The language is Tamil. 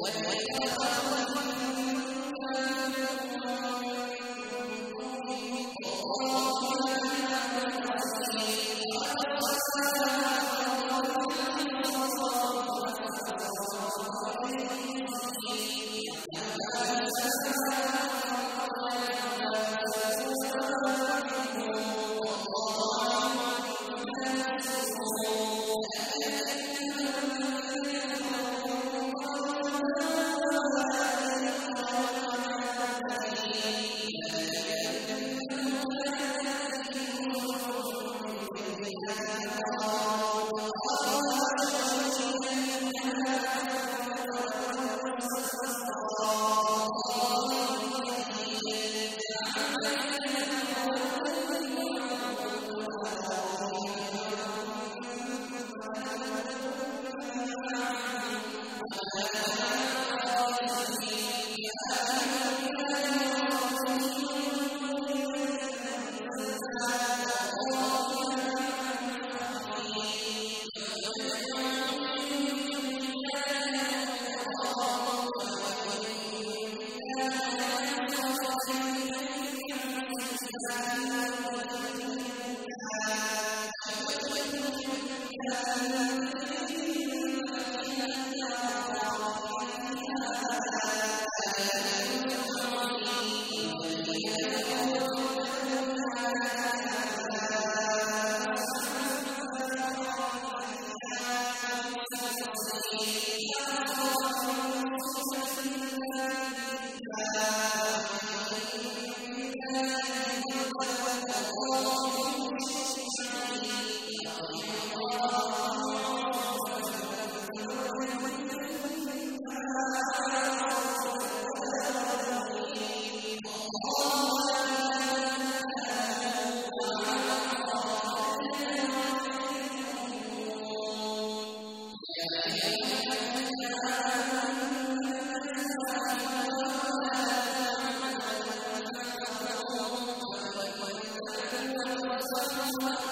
وَاتَّخَذُوا Yeah. أَنفُسَهُمْ سُوءًا الله